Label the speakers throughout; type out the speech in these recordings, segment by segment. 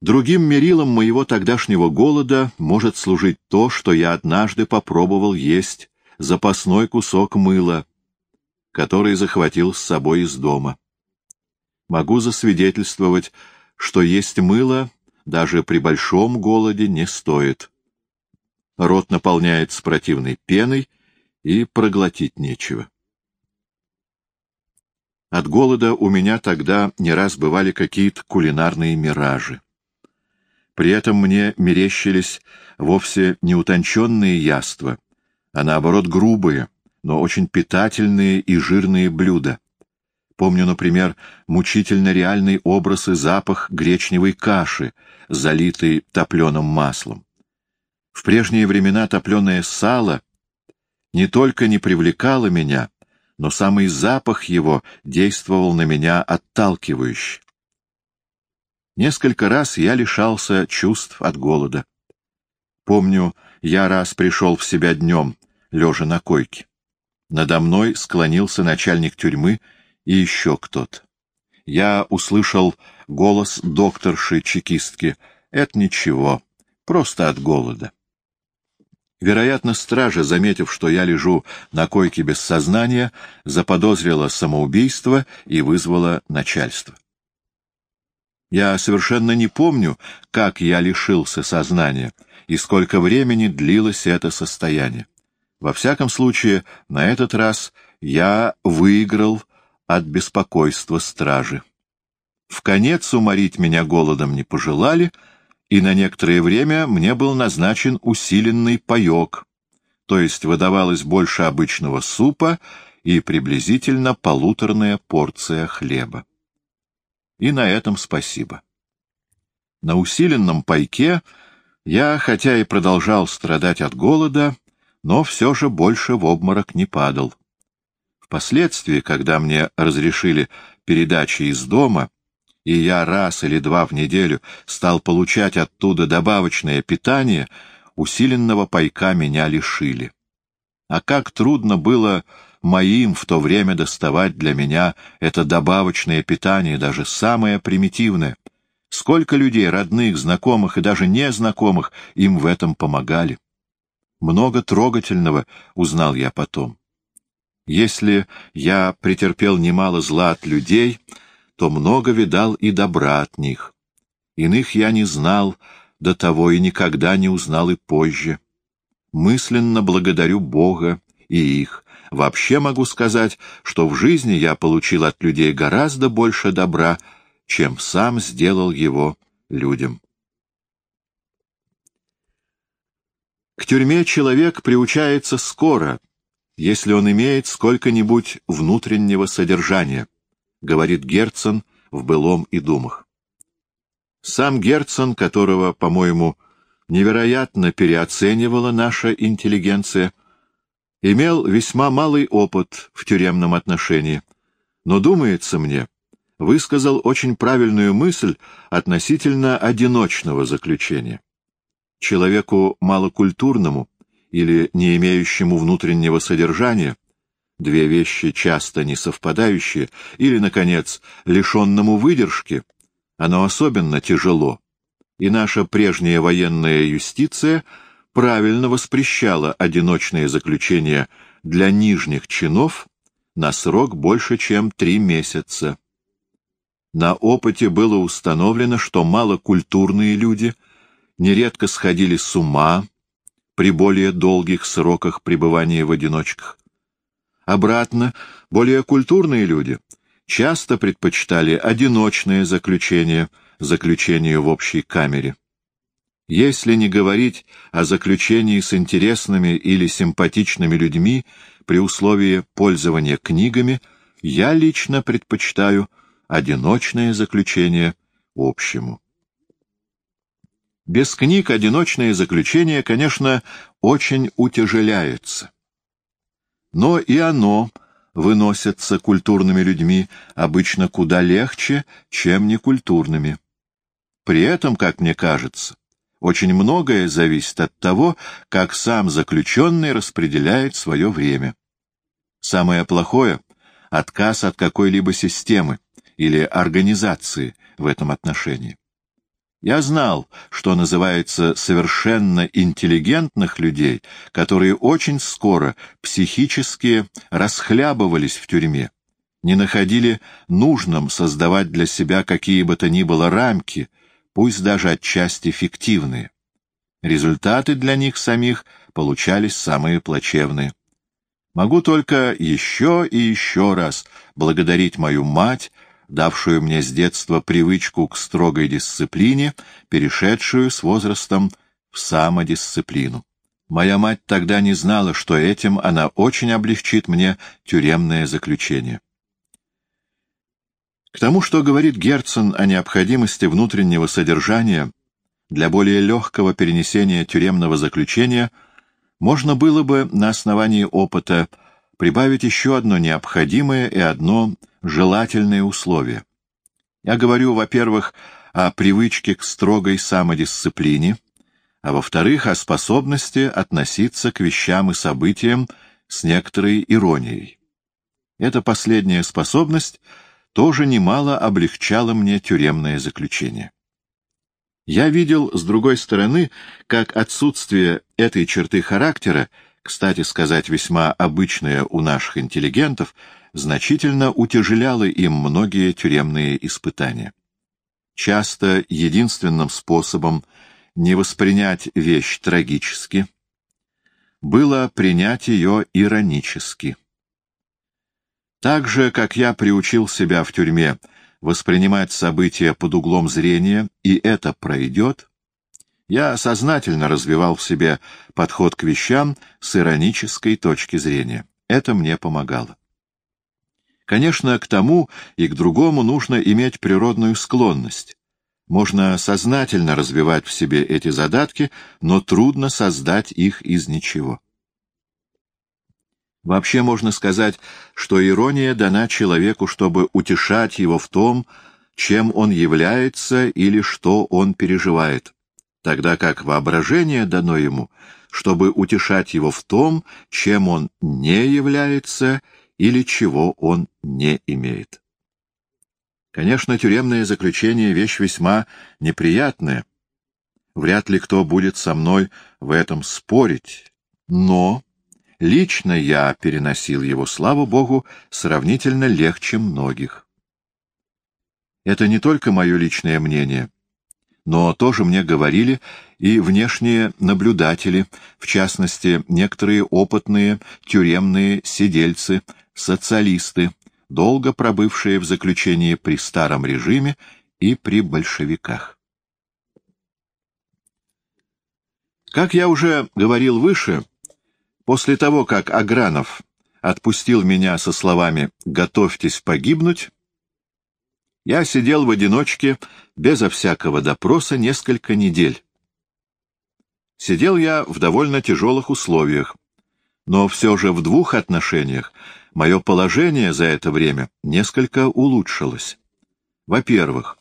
Speaker 1: Другим мерилом моего тогдашнего голода может служить то, что я однажды попробовал есть запасной кусок мыла, который захватил с собой из дома. Могу засвидетельствовать, что есть мыло даже при большом голоде не стоит. Рот наполняется противной пеной, и проглотить нечего. От голода у меня тогда не раз бывали какие-то кулинарные миражи. При этом мне мерещились вовсе не утонченные яства, а наоборот грубые, но очень питательные и жирные блюда. Помню, например, мучительно реальный образ и запах гречневой каши, залитой топленым маслом. В прежние времена топленое сало не только не привлекало меня, но самый запах его действовал на меня отталкивающе. Несколько раз я лишался чувств от голода. Помню, я раз пришел в себя днем, лежа на койке. Надо мной склонился начальник тюрьмы и еще кто-то. Я услышал голос докторши-чекистки. Это ничего, просто от голода. Вероятно, стража, заметив, что я лежу на койке без сознания, заподозрила самоубийство и вызвала начальство. Я совершенно не помню, как я лишился сознания и сколько времени длилось это состояние. Во всяком случае, на этот раз я выиграл от беспокойства стражи. В конец уморить меня голодом не пожелали, и на некоторое время мне был назначен усиленный паек, то есть выдавалось больше обычного супа и приблизительно полуторная порция хлеба. И на этом спасибо. На усиленном пайке я, хотя и продолжал страдать от голода, но все же больше в обморок не падал. Впоследствии, когда мне разрешили передачи из дома, и я раз или два в неделю стал получать оттуда добавочное питание, усиленного пайка меня лишили. А как трудно было моим в то время доставать для меня это добавочное питание, даже самое примитивное. Сколько людей, родных, знакомых и даже незнакомых, им в этом помогали. Много трогательного узнал я потом. Если я претерпел немало зла от людей, то много видал и добра от них. Иных я не знал до того и никогда не узнал и позже. Мысленно благодарю Бога и их, Вообще могу сказать, что в жизни я получил от людей гораздо больше добра, чем сам сделал его людям. К тюрьме человек приучается скоро, если он имеет сколько-нибудь внутреннего содержания, говорит Герцен в «Былом и думах». Сам Герцен, которого, по-моему, невероятно переоценивала наша интеллигенция, имел весьма малый опыт в тюремном отношении, но, думается мне, высказал очень правильную мысль относительно одиночного заключения. Человеку малокультурному или не имеющему внутреннего содержания, две вещи часто не совпадающие, или, наконец, лишенному выдержки, оно особенно тяжело, и наша прежняя военная юстиция — правильно воспрещала одиночное заключение для нижних чинов на срок больше, чем три месяца. На опыте было установлено, что малокультурные люди нередко сходили с ума при более долгих сроках пребывания в одиночках. Обратно, более культурные люди часто предпочитали одиночное заключение заключению в общей камере. Если не говорить о заключении с интересными или симпатичными людьми при условии пользования книгами, я лично предпочитаю одиночное заключение общему. Без книг одиночное заключение, конечно, очень утяжеляется. Но и оно выносится культурными людьми обычно куда легче, чем некультурными. При этом, как мне кажется, очень многое зависит от того, как сам заключенный распределяет свое время. Самое плохое — отказ от какой-либо системы или организации в этом отношении. Я знал, что называется совершенно интеллигентных людей, которые очень скоро психически расхлябывались в тюрьме, не находили нужным создавать для себя какие бы то ни было рамки, пусть даже отчасти фиктивные. Результаты для них самих получались самые плачевные. Могу только еще и еще раз благодарить мою мать, давшую мне с детства привычку к строгой дисциплине, перешедшую с возрастом в самодисциплину. Моя мать тогда не знала, что этим она очень облегчит мне тюремное заключение. К тому, что говорит Герцен о необходимости внутреннего содержания для более легкого перенесения тюремного заключения, можно было бы на основании опыта прибавить еще одно необходимое и одно желательные условия. Я говорю, во-первых, о привычке к строгой самодисциплине, а во-вторых, о способности относиться к вещам и событиям с некоторой иронией. Эта последняя способность тоже немало облегчала мне тюремное заключение. Я видел, с другой стороны, как отсутствие этой черты характера, кстати сказать, весьма обычное у наших интеллигентов, значительно утяжеляло им многие тюремные испытания. Часто единственным способом не воспринять вещь трагически было принять ее иронически. Так же, как я приучил себя в тюрьме воспринимать события под углом зрения, и это пройдет, я сознательно развивал в себе подход к вещам с иронической точки зрения. Это мне помогало. Конечно, к тому и к другому нужно иметь природную склонность. Можно сознательно развивать в себе эти задатки, но трудно создать их из ничего. Вообще можно сказать, что ирония дана человеку, чтобы утешать его в том, чем он является или что он переживает, тогда как воображение дано ему, чтобы утешать его в том, чем он не является или чего он не имеет. Конечно, тюремное заключение — вещь весьма неприятная. Вряд ли кто будет со мной в этом спорить. Но лично я переносил его, слава богу, сравнительно легче многих. Это не только мое личное мнение, но тоже мне говорили и внешние наблюдатели, в частности, некоторые опытные тюремные сидельцы, социалисты, долго пробывшие в заключении при старом режиме и при большевиках. Как я уже говорил выше, после того, как Агранов отпустил меня со словами «готовьтесь погибнуть», я сидел в одиночке, безо всякого допроса, несколько недель. Сидел я в довольно тяжелых условиях, но все же в двух отношениях мое положение за это время несколько улучшилось. Во-первых,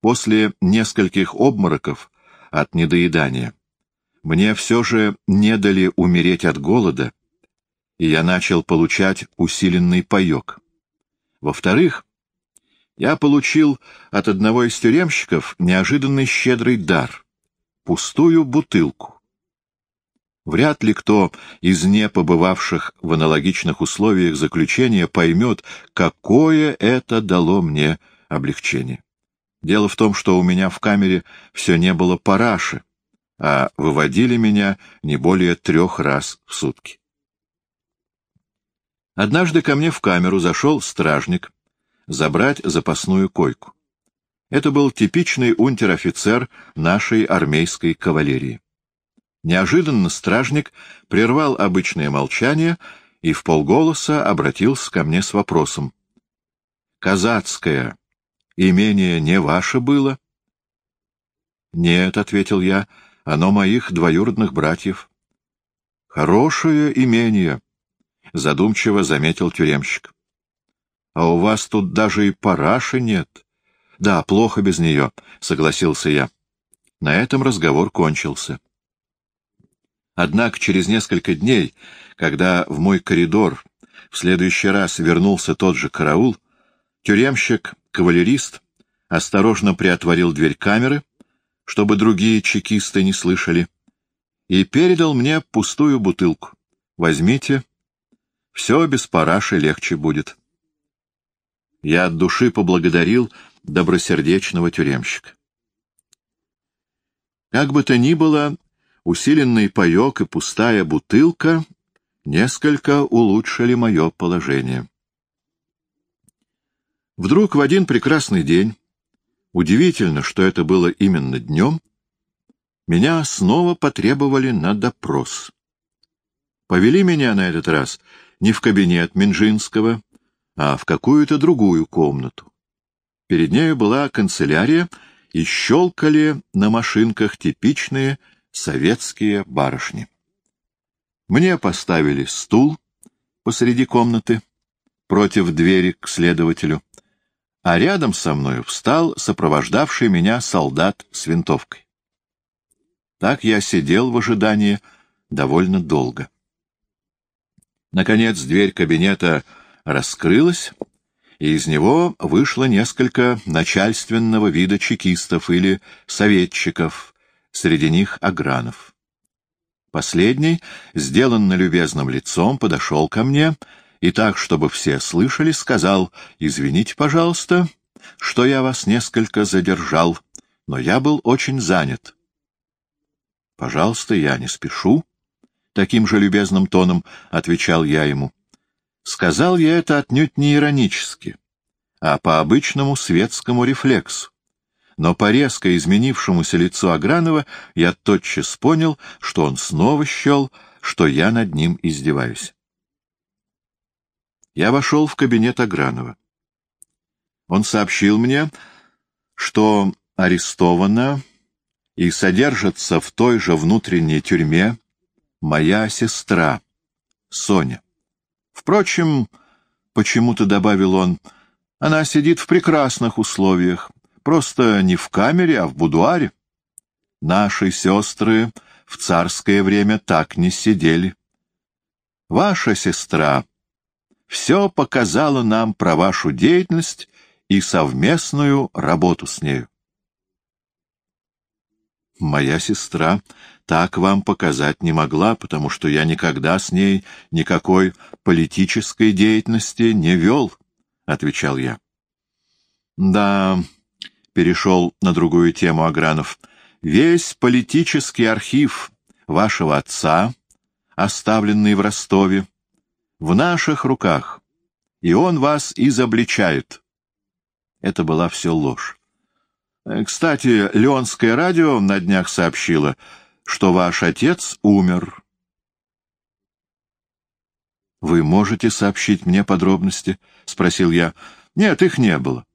Speaker 1: после нескольких обмороков от недоедания мне все же не дали умереть от голода, и я начал получать усиленный паек. Во-вторых, я получил от одного из тюремщиков неожиданный щедрый дар — пустую бутылку. Вряд ли кто из не побывавших в аналогичных условиях заключения поймет, какое это дало мне облегчение. Дело в том, что у меня в камере все не было параши, а выводили меня не более трех раз в сутки. Однажды ко мне в камеру зашел стражник забрать запасную койку. Это был типичный унтер-офицер нашей армейской кавалерии. Неожиданно стражник прервал обычное молчание и в полголоса обратился ко мне с вопросом. — Казацкое имение не ваше было? — Нет, — ответил я, — оно моих двоюродных братьев. — Хорошее имение, — задумчиво заметил тюремщик. — А у вас тут даже и параши нет. — Да, плохо без нее, — согласился я. На этом разговор кончился. Однако через несколько дней, когда в мой коридор в следующий раз вернулся тот же караул, тюремщик, кавалерист, осторожно приотворил дверь камеры, чтобы другие чекисты не слышали, и передал мне пустую бутылку. Возьмите, все без параши легче будет. Я от души поблагодарил добросердечного тюремщика. Как бы то ни было, усиленный паек и пустая бутылка несколько улучшили мое положение. Вдруг в один прекрасный день, удивительно, что это было именно днем, меня снова потребовали на допрос. Повели меня на этот раз не в кабинет Минжинского, а в какую-то другую комнату. Перед нею была канцелярия, и щелкали на машинках типичные советские барышни. Мне поставили стул посреди комнаты, против двери к следователю, а рядом со мной встал сопровождавший меня солдат с винтовкой. Так я сидел в ожидании довольно долго. Наконец дверь кабинета раскрылась, и из него вышло несколько начальственного вида чекистов или советчиков, среди них Агранов. Последний, сделанно любезным лицом, подошел ко мне и так, чтобы все слышали, сказал, «Извините, пожалуйста, что я вас несколько задержал, но я был очень занят». «Пожалуйста, я не спешу», — таким же любезным тоном отвечал я ему. Сказал я это отнюдь не иронически, а по обычному светскому рефлексу. Но по резко изменившемуся лицу Агранова я тотчас понял, что он снова счел, что я над ним издеваюсь. Я вошел в кабинет Агранова. Он сообщил мне, что арестована и содержится в той же внутренней тюрьме моя сестра, Соня. Впрочем, почему-то добавил он, она сидит в прекрасных условиях, просто не в камере, а в будуаре. Наши сестры в царское время так не сидели. Ваша сестра все показала нам про вашу деятельность и совместную работу с нею. Моя сестра так вам показать не могла, потому что я никогда с ней никакой политической деятельности не вел, — отвечал я. — Да, — перешел на другую тему Агранов, — весь политический архив вашего отца, оставленный в Ростове, в наших руках, и он вас изобличает. Это была все ложь. Кстати, Леонское радио на днях сообщило, что ваш отец умер. — Вы можете сообщить мне подробности? — спросил я. — Нет, их не было.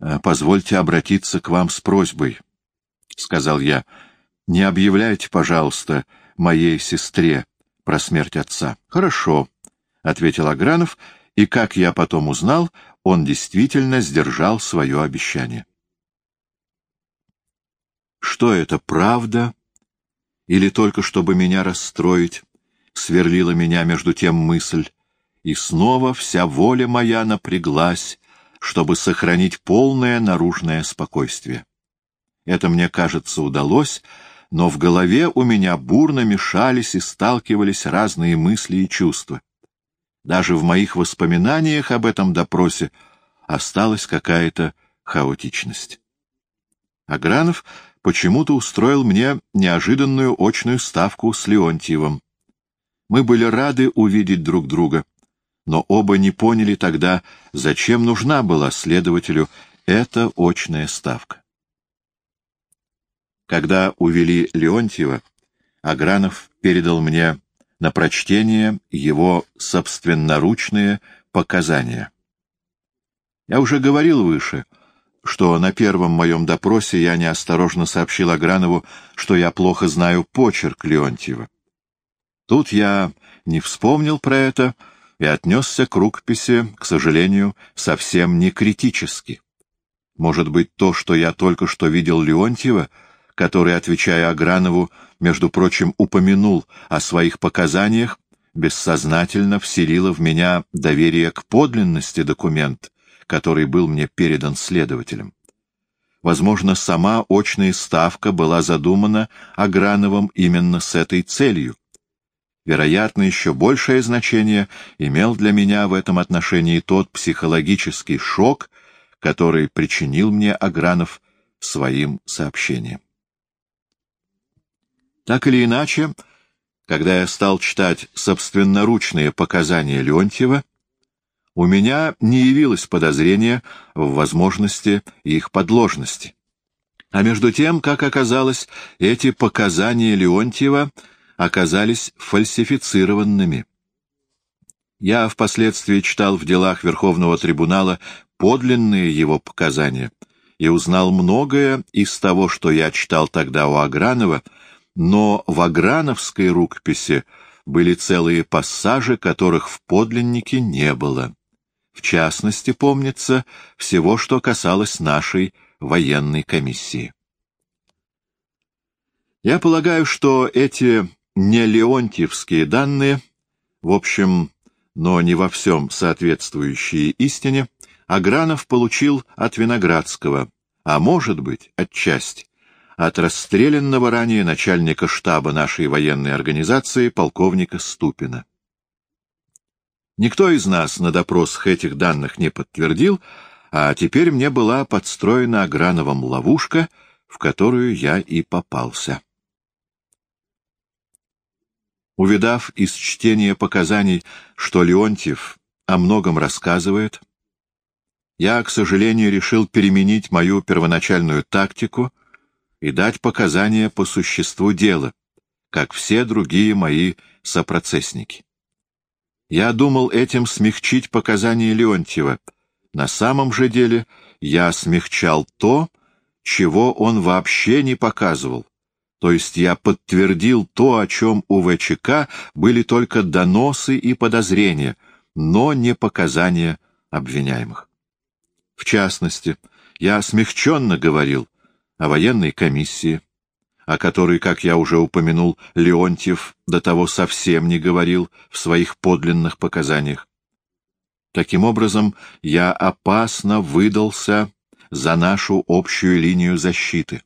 Speaker 1: «Э, — Позвольте обратиться к вам с просьбой, — сказал я. — Не объявляйте, пожалуйста, моей сестре про смерть отца. — Хорошо, — ответил Агранов, и, как я потом узнал, он действительно сдержал свое обещание. — Что это, правда? — или только чтобы меня расстроить, сверлила меня между тем мысль, и снова вся воля моя напряглась, чтобы сохранить полное наружное спокойствие. Это, мне кажется, удалось, но в голове у меня бурно мешались и сталкивались разные мысли и чувства. Даже в моих воспоминаниях об этом допросе осталась какая-то хаотичность. Агранов почему-то устроил мне неожиданную очную ставку с Леонтьевым. Мы были рады увидеть друг друга, но оба не поняли тогда, зачем нужна была следователю эта очная ставка. Когда увели Леонтьева, Агранов передал мне на прочтение его собственноручные показания. Я уже говорил выше — что на первом моем допросе я неосторожно сообщил Агранову, что я плохо знаю почерк Леонтьева. Тут я не вспомнил про это и отнесся к рукописи, к сожалению, совсем не критически. Может быть, то, что я только что видел Леонтьева, который, отвечая Агранову, между прочим, упомянул о своих показаниях, бессознательно вселило в меня доверие к подлинности документа, который был мне передан следователем. Возможно, сама очная ставка была задумана Аграновым именно с этой целью. Вероятно, еще большее значение имел для меня в этом отношении тот психологический шок, который причинил мне Агранов своим сообщением. Так или иначе, когда я стал читать собственноручные показания Леонтьева, у меня не явилось подозрения в возможности их подложности. А между тем, как оказалось, эти показания Леонтьева оказались фальсифицированными. Я впоследствии читал в делах Верховного трибунала подлинные его показания и узнал многое из того, что я читал тогда у Агранова, но в Аграновской рукописи были целые пассажи, которых в подлиннике не было. В частности, помнится, всего, что касалось нашей военной комиссии. Я полагаю, что эти не леонтьевские данные, в общем, но не во всем соответствующие истине, Агранов получил от Виноградского, а может быть, отчасти, от расстрелянного ранее начальника штаба нашей военной организации полковника Ступина. Никто из нас на допросах этих данных не подтвердил, а теперь мне была подстроена Аграновым ловушка, в которую я и попался. Увидав из чтения показаний, что Леонтьев о многом рассказывает, я, к сожалению, решил переменить мою первоначальную тактику и дать показания по существу дела, как все другие мои сопроцессники. Я думал этим смягчить показания Леонтьева. На самом же деле я смягчал то, чего он вообще не показывал. То есть я подтвердил то, о чем у ВЧК были только доносы и подозрения, но не показания обвиняемых. В частности, я смягченно говорил о военной комиссии, о которой, как я уже упомянул, Леонтьев до того совсем не говорил в своих подлинных показаниях. Таким образом, я опасно выдался за нашу общую линию защиты,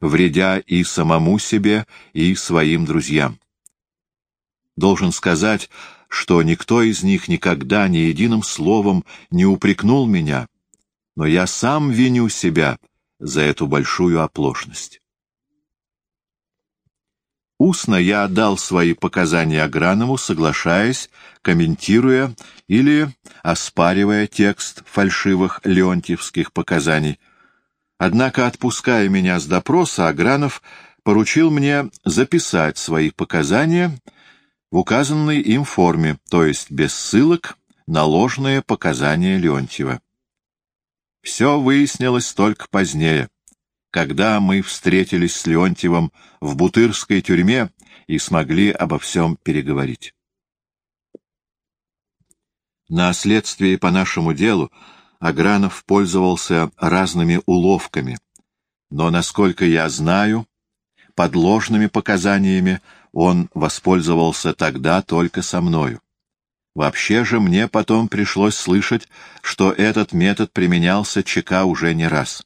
Speaker 1: вредя и самому себе, и своим друзьям. Должен сказать, что никто из них никогда ни единым словом не упрекнул меня, но я сам виню себя за эту большую оплошность. Устно я отдал свои показания Агранову, соглашаясь, комментируя или оспаривая текст фальшивых леонтьевских показаний. Однако, отпуская меня с допроса, Агранов поручил мне записать свои показания в указанной им форме, то есть без ссылок на ложные показания Леонтьева. Все выяснилось только позднее когда мы встретились с Леонтьевым в Бутырской тюрьме и смогли обо всем переговорить. На следствии по нашему делу Агранов пользовался разными уловками, но, насколько я знаю, подложными показаниями он воспользовался тогда только со мною. Вообще же мне потом пришлось слышать, что этот метод применялся ЧК уже не раз.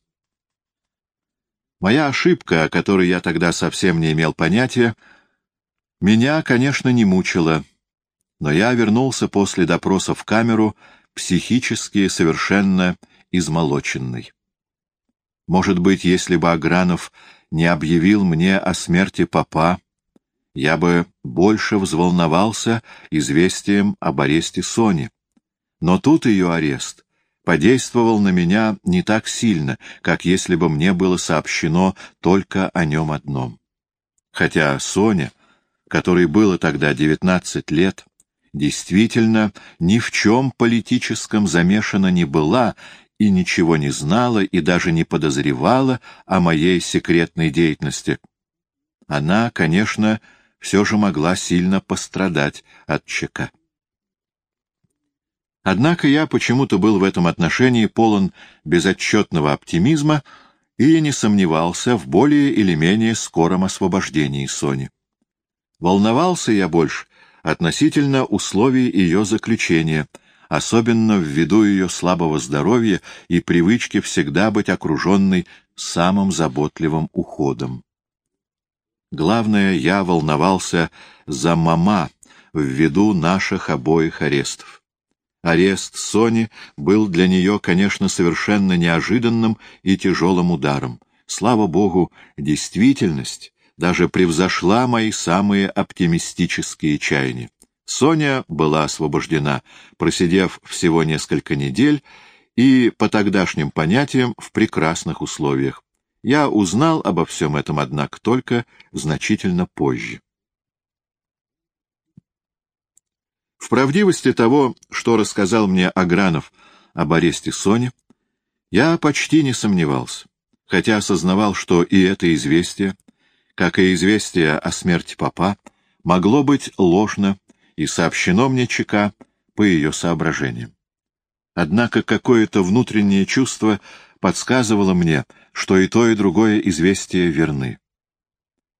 Speaker 1: Моя ошибка, о которой я тогда совсем не имел понятия, меня, конечно, не мучила, но я вернулся после допроса в камеру психически совершенно измолоченный. Может быть, если бы Агранов не объявил мне о смерти папа, я бы больше взволновался известием об аресте Сони. Но тут ее арест подействовал на меня не так сильно, как если бы мне было сообщено только о нем одном. Хотя Соня, которой было тогда девятнадцать лет, действительно ни в чем политическом замешана не была и ничего не знала и даже не подозревала о моей секретной деятельности. Она, конечно, все же могла сильно пострадать от ЧК. Однако я почему-то был в этом отношении полон безотчетного оптимизма и не сомневался в более или менее скором освобождении Сони. Волновался я больше относительно условий ее заключения, особенно ввиду ее слабого здоровья и привычки всегда быть окруженной самым заботливым уходом. Главное, я волновался за мама ввиду наших обоих арестов. Арест Сони был для нее, конечно, совершенно неожиданным и тяжелым ударом. Слава богу, действительность даже превзошла мои самые оптимистические чаяния. Соня была освобождена, просидев всего несколько недель и, по тогдашним понятиям, в прекрасных условиях. Я узнал обо всем этом, однако, только значительно позже. В правдивости того, что рассказал мне Агранов об аресте Сони, я почти не сомневался, хотя осознавал, что и это известие, как и известие о смерти папа, могло быть ложно и сообщено мне ЧК по ее соображениям. Однако какое-то внутреннее чувство подсказывало мне, что и то, и другое известие верны.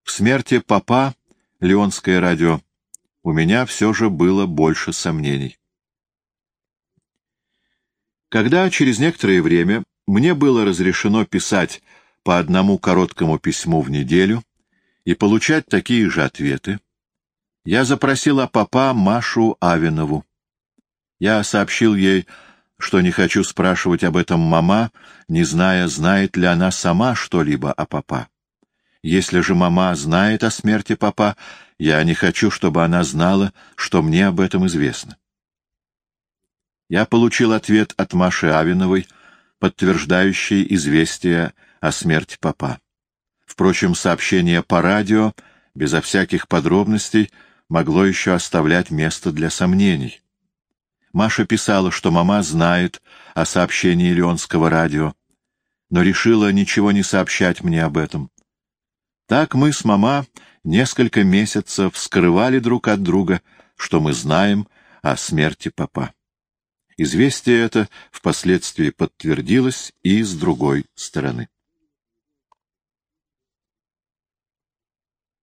Speaker 1: В смерти папа, Леонское радио, у меня все же было больше сомнений. Когда через некоторое время мне было разрешено писать по одному короткому письму в неделю и получать такие же ответы, я запросила папа Машу Авинову. Я сообщил ей, что не хочу спрашивать об этом мама, не зная, знает ли она сама что-либо о папа. Если же мама знает о смерти папа, я не хочу, чтобы она знала, что мне об этом известно. Я получил ответ от Маши Авиновой, подтверждающий известие о смерти папа. Впрочем, сообщение по радио, безо всяких подробностей, могло еще оставлять место для сомнений. Маша писала, что мама знает о сообщении Леонского радио, но решила ничего не сообщать мне об этом. Так мы с мама несколько месяцев скрывали друг от друга, что мы знаем о смерти папа. Известие это впоследствии подтвердилось и с другой стороны.